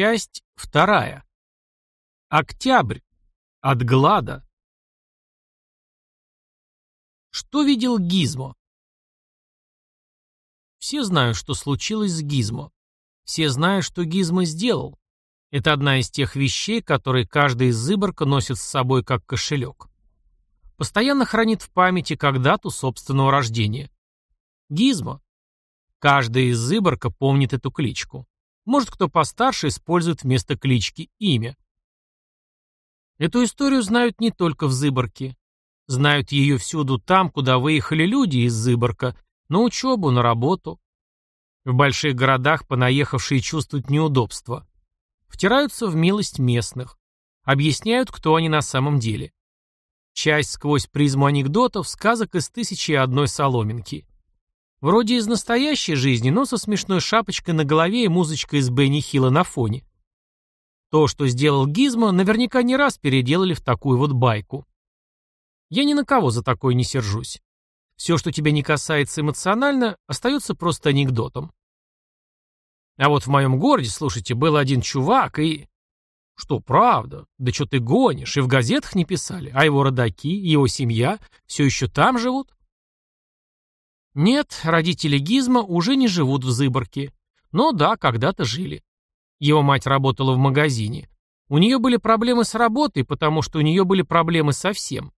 Часть вторая. Октябрь. От глада. Что видел Гизмо? Все знают, что случилось с Гизмо. Все знают, что Гизмо сделал. Это одна из тех вещей, которые каждый из Зыборка носит с собой как кошелек. Постоянно хранит в памяти как дату собственного рождения. Гизмо. Каждый из Зыборка помнит эту кличку. Может, кто постарше использует вместо клички имя. Эту историю знают не только в Зыборке. Знают ее всюду там, куда выехали люди из Зыборка, на учебу, на работу. В больших городах понаехавшие чувствуют неудобства. Втираются в милость местных. Объясняют, кто они на самом деле. Часть сквозь призму анекдотов, сказок из тысячи и одной соломинки. Вроде из настоящей жизни, но со смешной шапочкой на голове и музычкой из Бенни Хилла на фоне. То, что сделал Гизмо, наверняка не раз переделали в такую вот байку. Я ни на кого за такое не сержусь. Все, что тебя не касается эмоционально, остается просто анекдотом. А вот в моем городе, слушайте, был один чувак и... Что, правда? Да что ты гонишь? И в газетах не писали. А его родаки, его семья все еще там живут? Нет, родители Гизма уже не живут в Зыборке. Но да, когда-то жили. Его мать работала в магазине. У нее были проблемы с работой, потому что у нее были проблемы со всем.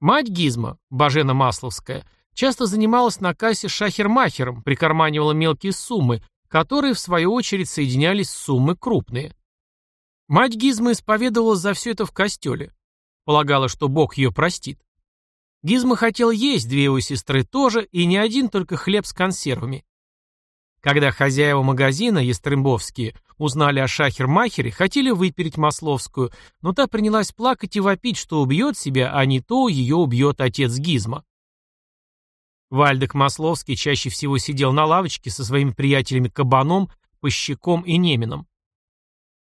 Мать Гизма, Бажена Масловская, часто занималась на кассе шахермахером, прикарманивала мелкие суммы, которые, в свою очередь, соединялись с суммы крупные. Мать Гизма исповедовала за все это в костеле. Полагала, что Бог ее простит. Гизма хотел есть, две его сестры тоже, и не один только хлеб с консервами. Когда хозяева магазина, Естрымбовские, узнали о шахер-махере, хотели выпереть Масловскую, но та принялась плакать и вопить, что убьет себя, а не то ее убьет отец Гизма. Вальдек Масловский чаще всего сидел на лавочке со своими приятелями Кабаном, Пощеком и Немином.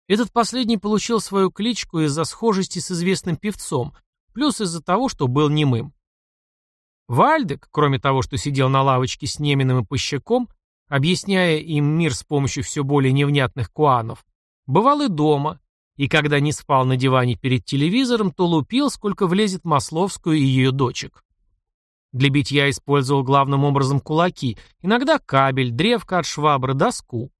Этот последний получил свою кличку из-за схожести с известным певцом, плюс из-за того, что был немым. Вальдек, кроме того, что сидел на лавочке с Неминым и Пощаком, объясняя им мир с помощью все более невнятных куанов, бывал и дома, и когда не спал на диване перед телевизором, то лупил, сколько влезет Масловскую и ее дочек. Для битья использовал главным образом кулаки, иногда кабель, древко от швабры, доску.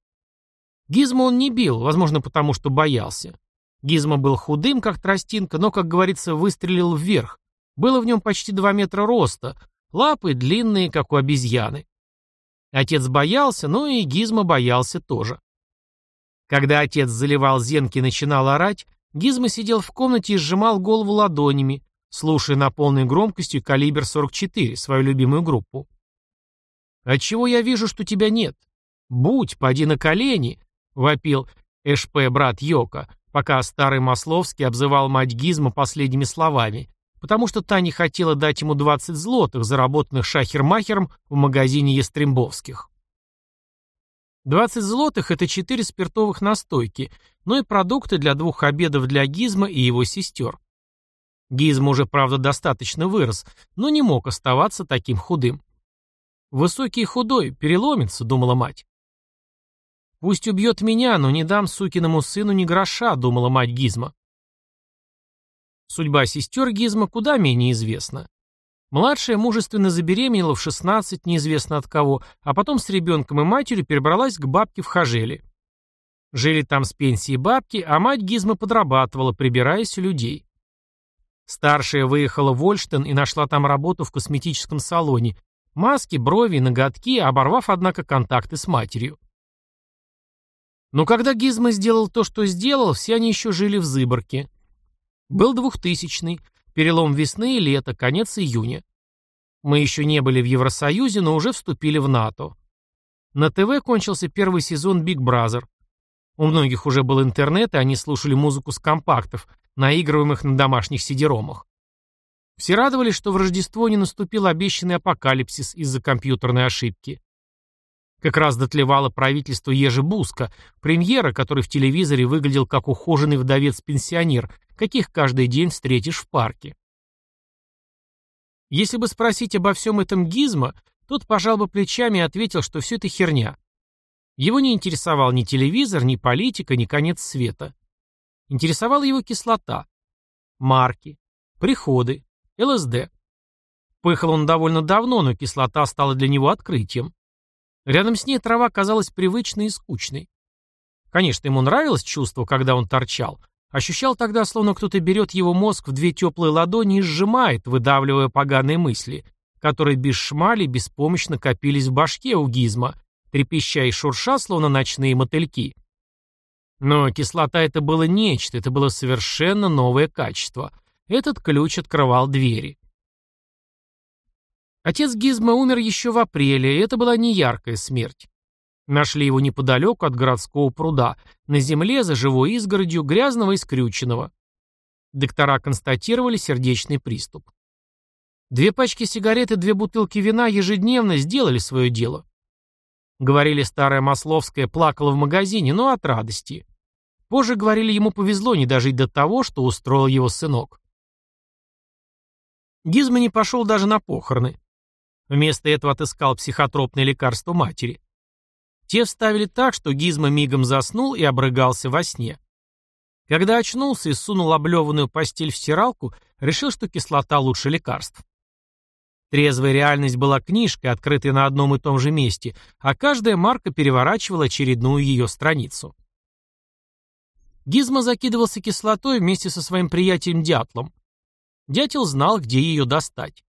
Гизмо он не бил, возможно, потому что боялся. Гизмо был худым, как тростинка, но, как говорится, выстрелил вверх, было в нем почти два метра роста, лапы длинные, как у обезьяны. Отец боялся, но и Гизма боялся тоже. Когда отец заливал зенки и начинал орать, Гизма сидел в комнате и сжимал голову ладонями, слушая на полной громкости калибр 44, свою любимую группу. «Отчего я вижу, что тебя нет? Будь, поди на колени!» — вопил ЭШП брат Йока, пока старый Масловский обзывал мать Гизма последними словами, потому что та не хотела дать ему 20 злотых, заработанных шахермахером в магазине Естрембовских. 20 злотых – это 4 спиртовых настойки, но и продукты для двух обедов для Гизма и его сестер. Гизма уже, правда, достаточно вырос, но не мог оставаться таким худым. «Высокий и худой, переломится», — думала мать. «Пусть убьет меня, но не дам сукиному сыну ни гроша», — думала мать Гизма. Судьба сестер Гизма куда менее известна. Младшая мужественно забеременела в 16, неизвестно от кого, а потом с ребенком и матерью перебралась к бабке в Хажеле. Жили там с пенсии бабки, а мать Гизма подрабатывала, прибираясь у людей. Старшая выехала в Ольштен и нашла там работу в косметическом салоне. Маски, брови, ноготки, оборвав, однако, контакты с матерью. Но когда Гизма сделал то, что сделал, все они еще жили в Зыборке. Был двухтысячный, перелом весны и лета, конец июня. Мы еще не были в Евросоюзе, но уже вступили в НАТО. На ТВ кончился первый сезон Big Brother. У многих уже был интернет, и они слушали музыку с компактов, наигрываемых на домашних сидеромах. Все радовались, что в Рождество не наступил обещанный апокалипсис из-за компьютерной ошибки. Как раз дотлевало правительство Ежи Буска, премьера, который в телевизоре выглядел как ухоженный вдовец-пенсионер, каких каждый день встретишь в парке. Если бы спросить обо всем этом Гизма, тот пожал бы плечами и ответил, что все это херня. Его не интересовал ни телевизор, ни политика, ни конец света. Интересовала его кислота, марки, приходы, ЛСД. Пыхал он довольно давно, но кислота стала для него открытием. Рядом с ней трава казалась привычной и скучной. Конечно, ему нравилось чувство, когда он торчал. Ощущал тогда, словно кто-то берет его мозг в две теплые ладони и сжимает, выдавливая поганые мысли, которые без шмали беспомощно копились в башке у гизма, трепеща и шурша, словно ночные мотыльки. Но кислота это было нечто, это было совершенно новое качество. Этот ключ открывал двери. Отец Гизма умер еще в апреле, и это была не яркая смерть. Нашли его неподалеку от городского пруда, на земле за живой изгородью, грязного и скрюченного. Доктора констатировали сердечный приступ. Две пачки сигарет и две бутылки вина ежедневно сделали свое дело. Говорили, старая Масловская плакала в магазине, но от радости. Позже говорили, ему повезло не дожить до того, что устроил его сынок. Гизма не пошел даже на похороны. Вместо этого отыскал психотропное лекарство матери. Те вставили так, что Гизма мигом заснул и обрыгался во сне. Когда очнулся и сунул облеванную постель в стиралку, решил, что кислота лучше лекарств. Трезвая реальность была книжкой, открытой на одном и том же месте, а каждая марка переворачивала очередную ее страницу. Гизма закидывался кислотой вместе со своим приятелем Дятлом. Дятел знал, где ее достать.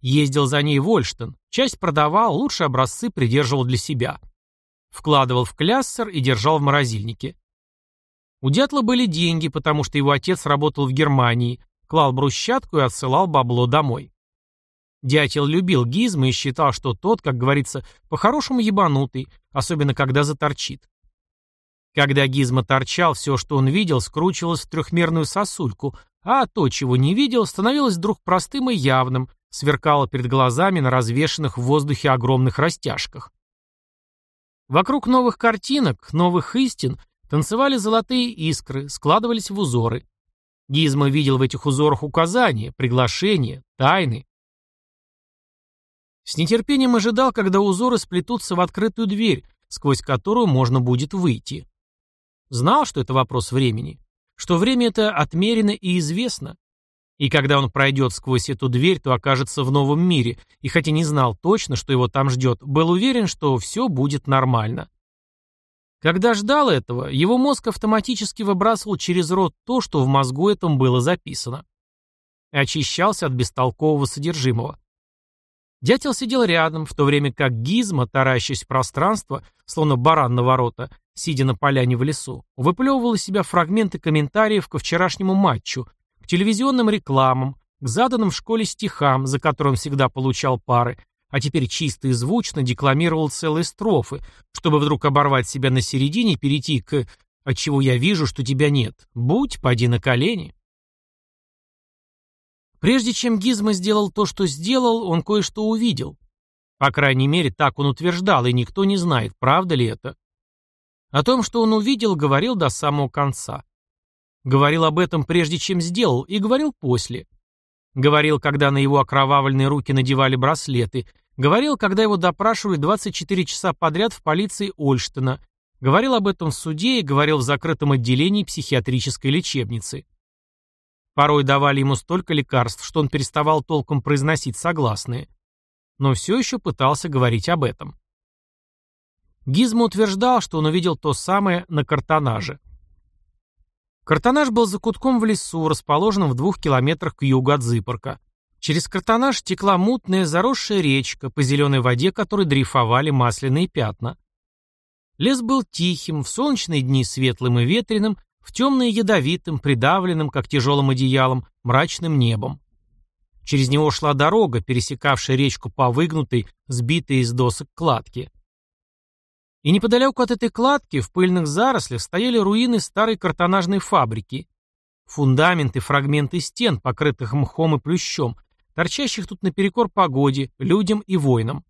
Ездил за ней в часть продавал, лучшие образцы придерживал для себя. Вкладывал в кляссер и держал в морозильнике. У дятла были деньги, потому что его отец работал в Германии, клал брусчатку и отсылал бабло домой. Дятел любил гизмы и считал, что тот, как говорится, по-хорошему ебанутый, особенно когда заторчит. Когда гизма торчал, все, что он видел, скручивалось в трехмерную сосульку, а то, чего не видел, становилось вдруг простым и явным, сверкало перед глазами на развешанных в воздухе огромных растяжках. Вокруг новых картинок, новых истин танцевали золотые искры, складывались в узоры. Гизма видел в этих узорах указания, приглашения, тайны. С нетерпением ожидал, когда узоры сплетутся в открытую дверь, сквозь которую можно будет выйти. Знал, что это вопрос времени, что время это отмерено и известно. И когда он пройдет сквозь эту дверь, то окажется в новом мире, и хотя не знал точно, что его там ждет, был уверен, что все будет нормально. Когда ждал этого, его мозг автоматически выбрасывал через рот то, что в мозгу этом было записано. Очищался от бестолкового содержимого. Дятел сидел рядом, в то время как Гизма, таращась в пространство, словно баран на ворота, сидя на поляне в лесу, выплевывал из себя фрагменты комментариев ко вчерашнему матчу, телевизионным рекламам, к заданным в школе стихам, за которые он всегда получал пары, а теперь чисто и звучно декламировал целые строфы, чтобы вдруг оборвать себя на середине и перейти к «Отчего я вижу, что тебя нет? Будь, поди на колени». Прежде чем Гизма сделал то, что сделал, он кое-что увидел. По крайней мере, так он утверждал, и никто не знает, правда ли это. О том, что он увидел, говорил до самого конца. Говорил об этом прежде, чем сделал, и говорил после. Говорил, когда на его окровавленные руки надевали браслеты. Говорил, когда его допрашивали 24 часа подряд в полиции Ольштена. Говорил об этом в суде и говорил в закрытом отделении психиатрической лечебницы. Порой давали ему столько лекарств, что он переставал толком произносить согласные. Но все еще пытался говорить об этом. Гизмо утверждал, что он увидел то самое на картонаже. Картонаж был закутком в лесу, расположенном в двух километрах к югу от Зыпорка. Через картонаж текла мутная заросшая речка, по зеленой воде которой дрейфовали масляные пятна. Лес был тихим, в солнечные дни светлым и ветреным, в темные ядовитым, придавленным, как тяжелым одеялом, мрачным небом. Через него шла дорога, пересекавшая речку по выгнутой, сбитой из досок кладке. И неподалеку от этой кладки, в пыльных зарослях, стояли руины старой картонажной фабрики. Фундаменты, фрагменты стен, покрытых мхом и плющом, торчащих тут наперекор погоде, людям и воинам.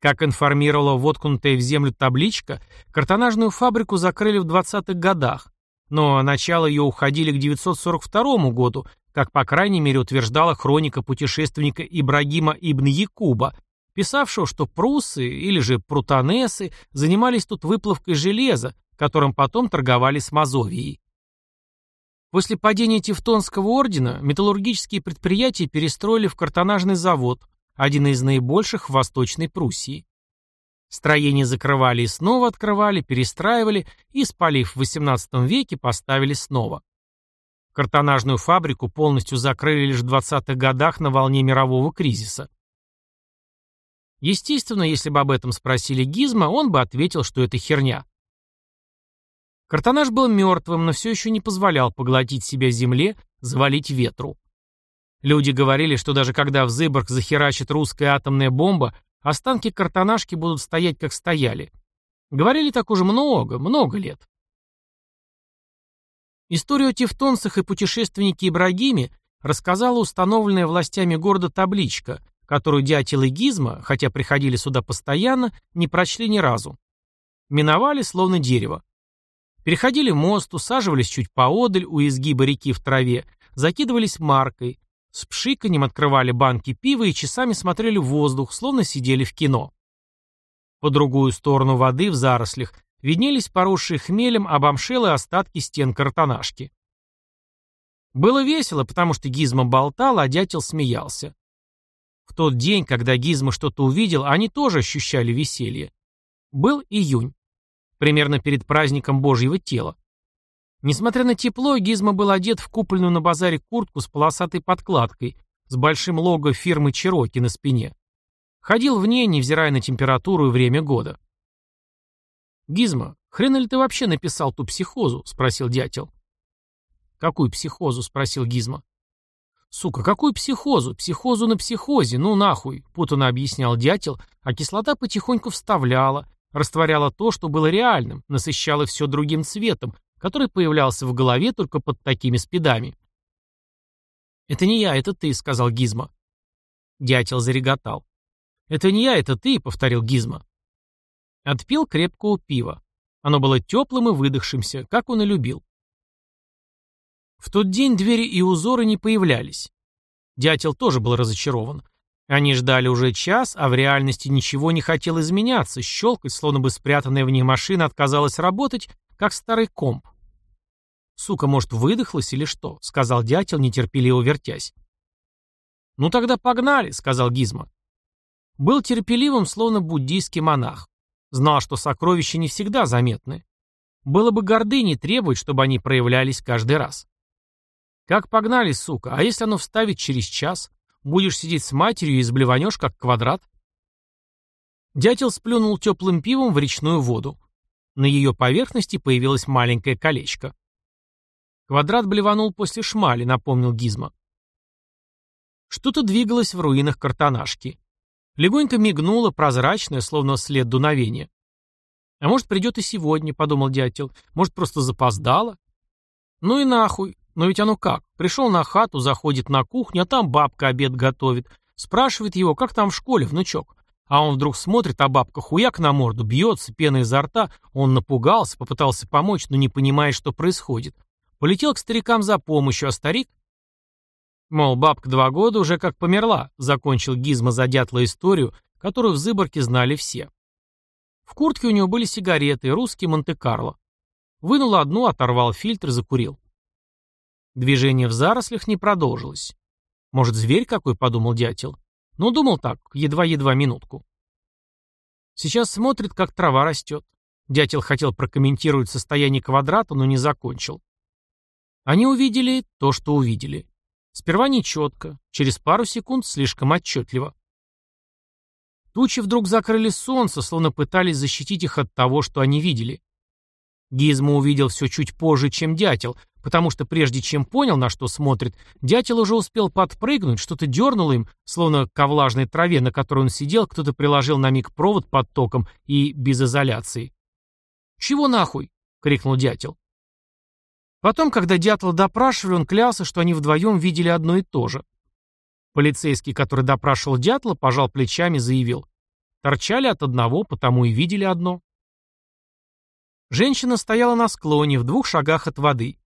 Как информировала воткнутая в землю табличка, картонажную фабрику закрыли в 20-х годах, но начало ее уходили к 942 году, как по крайней мере утверждала хроника путешественника Ибрагима ибн Якуба, писавшего, что прусы или же прутанесы занимались тут выплавкой железа, которым потом торговали с Мазовией. После падения Тевтонского ордена металлургические предприятия перестроили в картонажный завод, один из наибольших в Восточной Пруссии. Строение закрывали и снова открывали, перестраивали и, спалив в XVIII веке, поставили снова. Картонажную фабрику полностью закрыли лишь в 20-х годах на волне мирового кризиса. Естественно, если бы об этом спросили Гизма, он бы ответил, что это херня. Картонаж был мертвым, но все еще не позволял поглотить себя земле, завалить ветру. Люди говорили, что даже когда в Зыборг захерачит русская атомная бомба, останки картонажки будут стоять, как стояли. Говорили так уже много, много лет. Историю о тевтонцах и путешественнике Ибрагиме рассказала установленная властями города табличка, которую дятел и Гизма, хотя приходили сюда постоянно, не прочли ни разу. Миновали, словно дерево. Переходили мост, усаживались чуть поодаль у изгиба реки в траве, закидывались маркой, с пшиканем открывали банки пива и часами смотрели в воздух, словно сидели в кино. По другую сторону воды в зарослях виднелись поросшие хмелем обомшелые остатки стен картонашки. Было весело, потому что Гизма болтал, а дятел смеялся. Тот день, когда Гизма что-то увидел, они тоже ощущали веселье. Был июнь. Примерно перед праздником Божьего тела. Несмотря на тепло, Гизма был одет в купленную на базаре куртку с полосатой подкладкой, с большим лого фирмы Чироки на спине. Ходил в ней, невзирая на температуру и время года. «Гизма, хрена ли ты вообще написал ту психозу?» — спросил дятел. «Какую психозу?» — спросил Гизма. «Сука, какую психозу? Психозу на психозе, ну нахуй!» — путанно объяснял дятел, а кислота потихоньку вставляла, растворяла то, что было реальным, насыщала все другим цветом, который появлялся в голове только под такими спидами. «Это не я, это ты», — сказал Гизма. Дятел зареготал. «Это не я, это ты», — повторил Гизма. Отпил крепкого пива. Оно было теплым и выдохшимся, как он и любил. В тот день двери и узоры не появлялись. Дятел тоже был разочарован. Они ждали уже час, а в реальности ничего не хотел изменяться, щелкать, словно бы спрятанная в ней машина отказалась работать, как старый комп. «Сука, может, выдохлась или что?» — сказал дятел, нетерпеливо вертясь. «Ну тогда погнали», — сказал Гизма. Был терпеливым, словно буддийский монах. Знал, что сокровища не всегда заметны. Было бы гордыней требовать, чтобы они проявлялись каждый раз. Как погнали, сука, а если оно вставит через час? Будешь сидеть с матерью и изблеванешь, как квадрат? Дятел сплюнул теплым пивом в речную воду. На ее поверхности появилось маленькое колечко. Квадрат блеванул после шмали, напомнил Гизма. Что-то двигалось в руинах картонашки. Легонько мигнуло, прозрачное, словно след дуновения. «А может, придет и сегодня», — подумал дятел. «Может, просто запоздало?» «Ну и нахуй. Но ведь оно как? Пришел на хату, заходит на кухню, а там бабка обед готовит. Спрашивает его, как там в школе, внучок? А он вдруг смотрит, а бабка хуяк на морду, бьется, пена изо рта. Он напугался, попытался помочь, но не понимает, что происходит. Полетел к старикам за помощью, а старик Мол, бабка два года уже как померла, закончил Гизма за дятла историю, которую в Зыборке знали все. В куртке у него были сигареты, русский Монте-Карло. Вынул одну, оторвал фильтр, закурил. Движение в зарослях не продолжилось. Может, зверь какой, подумал дятел. Но думал так, едва-едва минутку. Сейчас смотрит, как трава растет. Дятел хотел прокомментировать состояние квадрата, но не закончил. Они увидели то, что увидели. Сперва нечетко, через пару секунд слишком отчетливо. Тучи вдруг закрыли солнце, словно пытались защитить их от того, что они видели. Гизмо увидел все чуть позже, чем дятел, потому что прежде чем понял, на что смотрит, дятел уже успел подпрыгнуть, что-то дернуло им, словно ко влажной траве, на которой он сидел, кто-то приложил на миг провод под током и без изоляции. «Чего нахуй?» — крикнул дятел. Потом, когда дятла допрашивали, он клялся, что они вдвоем видели одно и то же. Полицейский, который допрашивал дятла, пожал плечами заявил. Торчали от одного, потому и видели одно. Женщина стояла на склоне, в двух шагах от воды.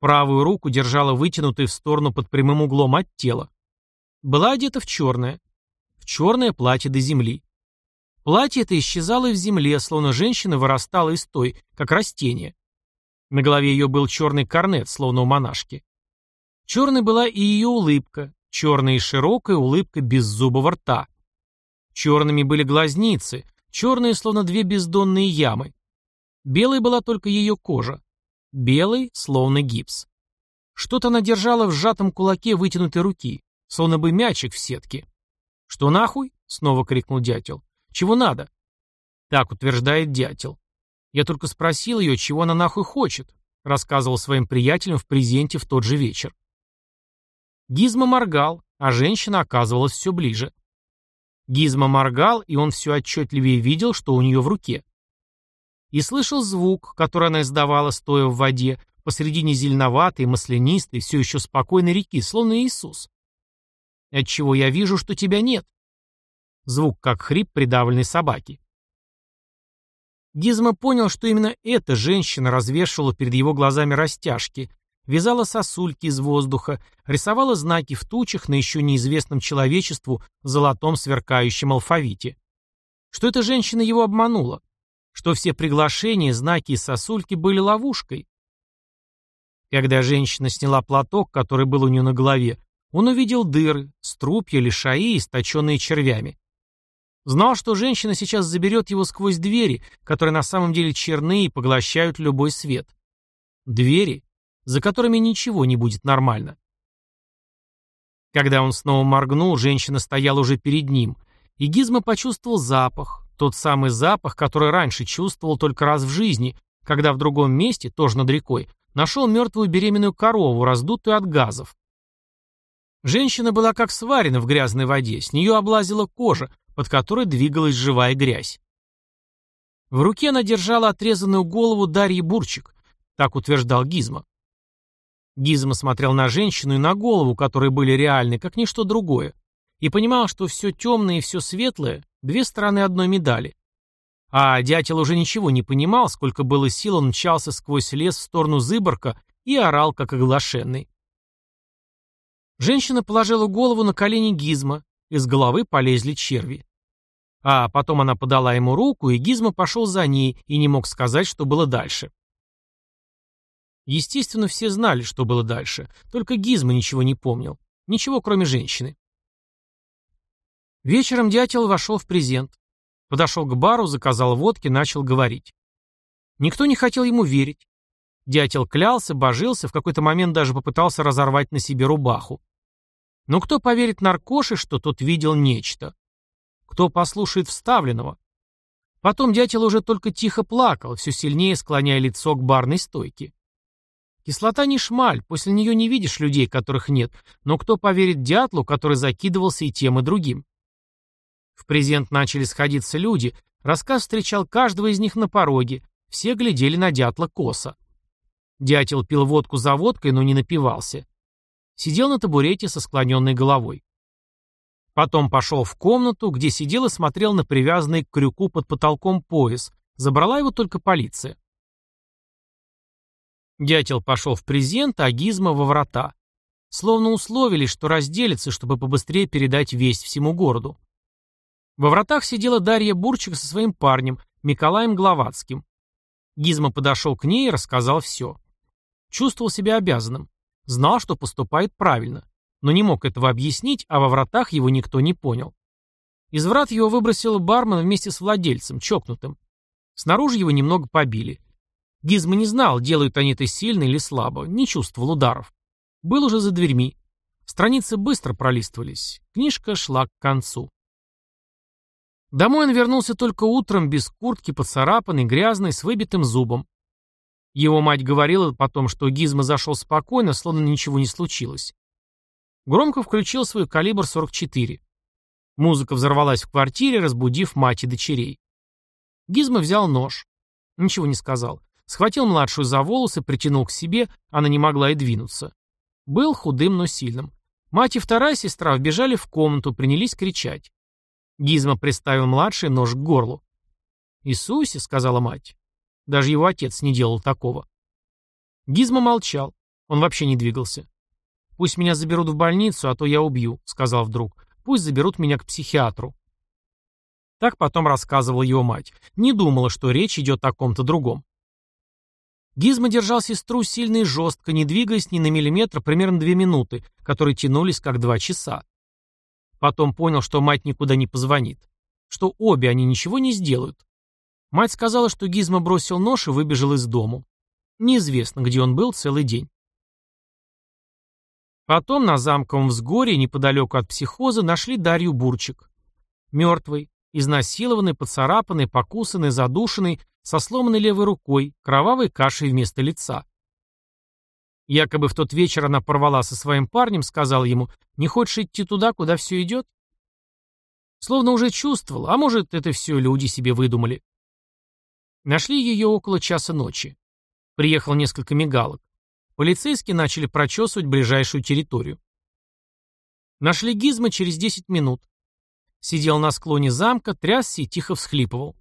Правую руку держала вытянутой в сторону под прямым углом от тела. Была одета в черное. В черное платье до земли. Платье это исчезало в земле, словно женщина вырастала из той, как растение. На голове ее был черный корнет, словно у монашки. Черной была и ее улыбка, черная и широкая улыбка беззубого рта. Черными были глазницы, черные, словно две бездонные ямы. Белой была только ее кожа. Белый, словно гипс. Что-то она держала в сжатом кулаке вытянутой руки, словно бы мячик в сетке. «Что нахуй?» — снова крикнул дятел. «Чего надо?» Так утверждает дятел. Я только спросил ее, чего она нахуй хочет, рассказывал своим приятелям в презенте в тот же вечер. Гизма моргал, а женщина оказывалась все ближе. Гизма моргал, и он все отчетливее видел, что у нее в руке. И слышал звук, который она издавала, стоя в воде, посредине зеленоватой, маслянистой, все еще спокойной реки, словно Иисус. Отчего я вижу, что тебя нет. Звук, как хрип придавленной собаки. Гизма понял, что именно эта женщина развешивала перед его глазами растяжки, вязала сосульки из воздуха, рисовала знаки в тучах на еще неизвестном человечеству золотом сверкающем алфавите. Что эта женщина его обманула, что все приглашения, знаки и сосульки были ловушкой. Когда женщина сняла платок, который был у нее на голове, он увидел дыры, струпья, лишаи, источенные червями. Знал, что женщина сейчас заберет его сквозь двери, которые на самом деле черны и поглощают любой свет. Двери, за которыми ничего не будет нормально. Когда он снова моргнул, женщина стояла уже перед ним, и Гизмо почувствовал запах, тот самый запах, который раньше чувствовал только раз в жизни, когда в другом месте, тоже над рекой, нашел мертвую беременную корову, раздутую от газов. Женщина была как сварена в грязной воде, с нее облазила кожа, под которой двигалась живая грязь. В руке она держала отрезанную голову Дарьи Бурчик, так утверждал Гизма. Гизма смотрел на женщину и на голову, которые были реальны, как ничто другое, и понимал, что все темное и все светлое — две стороны одной медали. А дятел уже ничего не понимал, сколько было сил он мчался сквозь лес в сторону Зыборка и орал, как оглашенный. Женщина положила голову на колени Гизма, из головы полезли черви. А потом она подала ему руку, и Гизма пошел за ней и не мог сказать, что было дальше. Естественно, все знали, что было дальше, только Гизма ничего не помнил. Ничего, кроме женщины. Вечером дятел вошел в презент. Подошел к бару, заказал водки, начал говорить. Никто не хотел ему верить. Дятел клялся, божился, в какой-то момент даже попытался разорвать на себе рубаху. Но кто поверит наркоше, что тот видел нечто? Кто послушает вставленного? Потом дятел уже только тихо плакал, все сильнее склоняя лицо к барной стойке. Кислота не шмаль, после нее не видишь людей, которых нет, но кто поверит дятлу, который закидывался и тем, и другим? В презент начали сходиться люди, рассказ встречал каждого из них на пороге, все глядели на дятла косо. Дятел пил водку за водкой, но не напивался. Сидел на табурете со склоненной головой. Потом пошел в комнату, где сидел и смотрел на привязанный к крюку под потолком пояс. Забрала его только полиция. Дятел пошел в презент, а Гизма во врата. Словно условились, что разделятся, чтобы побыстрее передать весть всему городу. Во вратах сидела Дарья Бурчик со своим парнем, Миколаем Гловацким. Гизма подошел к ней и рассказал все. Чувствовал себя обязанным. Знал, что поступает правильно. Но не мог этого объяснить, а во вратах его никто не понял. Из врат его выбросил бармен вместе с владельцем, чокнутым. Снаружи его немного побили. Гизма не знал, делают они это сильно или слабо, не чувствовал ударов. Был уже за дверьми. Страницы быстро пролистывались. Книжка шла к концу. Домой он вернулся только утром, без куртки, поцарапанный, грязный, с выбитым зубом. Его мать говорила потом, что Гизма зашел спокойно, словно ничего не случилось. Громко включил свой калибр 44. Музыка взорвалась в квартире, разбудив мать и дочерей. Гизма взял нож. Ничего не сказал. Схватил младшую за волосы, притянул к себе, она не могла и двинуться. Был худым, но сильным. Мать и вторая сестра вбежали в комнату, принялись кричать. Гизма приставил младший нож к горлу. «Иисусе», — сказала мать. Даже его отец не делал такого. Гизма молчал. Он вообще не двигался. «Пусть меня заберут в больницу, а то я убью», — сказал вдруг. пусть заберут меня к психиатру. Так потом рассказывала его мать. Не думала, что речь идет о ком-то другом. Гизма держал сестру сильно и жестко, не двигаясь ни на миллиметр, примерно две минуты, которые тянулись как два часа. Потом понял, что мать никуда не позвонит. Что обе они ничего не сделают. Мать сказала, что Гизма бросил нож и выбежал из дому. Неизвестно, где он был целый день. Потом на замковом взгоре, неподалеку от психоза, нашли Дарью Бурчик. Мертвый, изнасилованный, поцарапанный, покусанный, задушенный, со сломанной левой рукой, кровавой кашей вместо лица. Якобы в тот вечер она порвала со своим парнем, сказал ему, не хочешь идти туда, куда все идет? Словно уже чувствовал, а может, это все люди себе выдумали. Нашли ее около часа ночи. Приехал несколько мигалок. Полицейские начали прочесывать ближайшую территорию. Нашли Гизма через 10 минут. Сидел на склоне замка, трясся и тихо всхлипывал.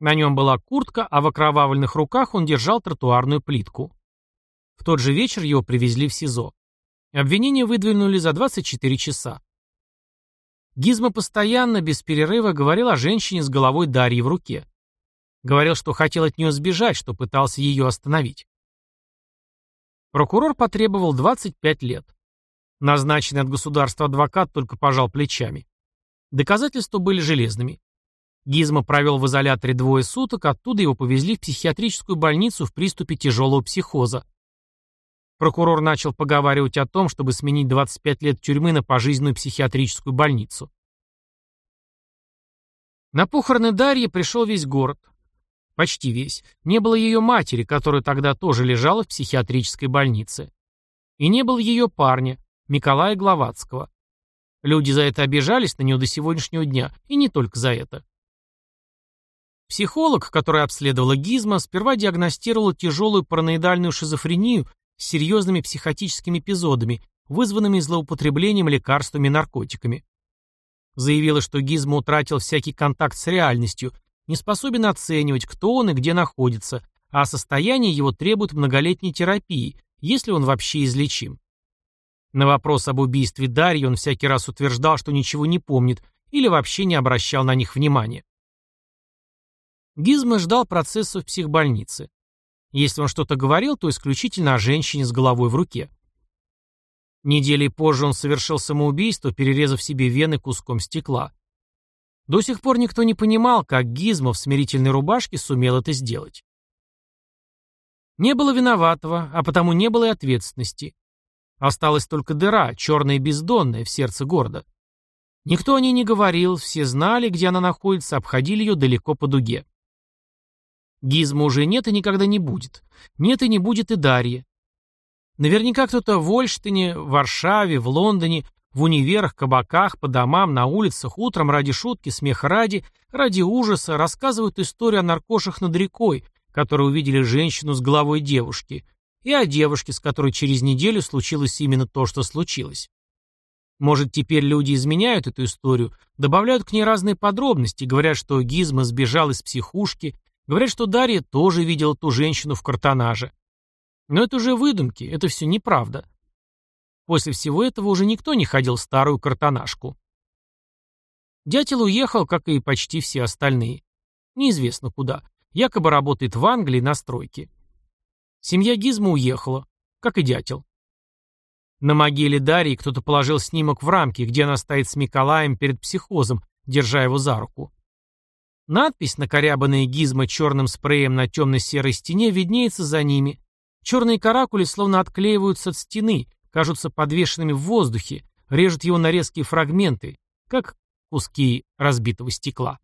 На нем была куртка, а в окровавленных руках он держал тротуарную плитку. В тот же вечер его привезли в СИЗО. Обвинение выдвинули за 24 часа. Гизма постоянно, без перерыва, говорил о женщине с головой Дарьи в руке. Говорил, что хотел от нее сбежать, что пытался ее остановить. Прокурор потребовал 25 лет. Назначенный от государства адвокат только пожал плечами. Доказательства были железными. Гизма провел в изоляторе двое суток, оттуда его повезли в психиатрическую больницу в приступе тяжелого психоза. Прокурор начал поговаривать о том, чтобы сменить 25 лет тюрьмы на пожизненную психиатрическую больницу. На похороны Дарьи пришел весь город. Почти весь. Не было ее матери, которая тогда тоже лежала в психиатрической больнице. И не было ее парня, Николая Гловацкого. Люди за это обижались на него до сегодняшнего дня, и не только за это. Психолог, который обследовала Гизма, сперва диагностировала тяжелую параноидальную шизофрению с серьезными психотическими эпизодами, вызванными злоупотреблением лекарствами и наркотиками. Заявила, что Гизмо утратил всякий контакт с реальностью, не способен оценивать, кто он и где находится, а состояние его требует многолетней терапии, если он вообще излечим. На вопрос об убийстве Дарьи он всякий раз утверждал, что ничего не помнит или вообще не обращал на них внимания. Гизмо ждал процесса в психбольнице. Если он что-то говорил, то исключительно о женщине с головой в руке. Недели позже он совершил самоубийство, перерезав себе вены куском стекла. До сих пор никто не понимал, как Гизмо в смирительной рубашке сумел это сделать. Не было виноватого, а потому не было и ответственности. Осталась только дыра, черная и бездонная, в сердце города. Никто о ней не говорил, все знали, где она находится, обходили ее далеко по дуге. Гизма уже нет и никогда не будет. Нет и не будет и Дарьи. Наверняка кто-то в Ольштине, в Варшаве, в Лондоне, в универах, кабаках, по домам, на улицах, утром ради шутки, смеха ради, ради ужаса рассказывают историю о наркошах над рекой, которые увидели женщину с головой девушки, и о девушке, с которой через неделю случилось именно то, что случилось. Может, теперь люди изменяют эту историю, добавляют к ней разные подробности, говорят, что Гизма сбежал из психушки, Говорят, что Дарья тоже видела ту женщину в картонаже. Но это уже выдумки, это все неправда. После всего этого уже никто не ходил в старую картонажку. Дятел уехал, как и почти все остальные. Неизвестно куда. Якобы работает в Англии на стройке. Семья Гизма уехала, как и дятел. На могиле Дарьи кто-то положил снимок в рамке, где она стоит с Миколаем перед психозом, держа его за руку. Надпись, накорябанная гизмо черным спреем на темно-серой стене, виднеется за ними. Черные каракули словно отклеиваются от стены, кажутся подвешенными в воздухе, режут его на резкие фрагменты, как куски разбитого стекла.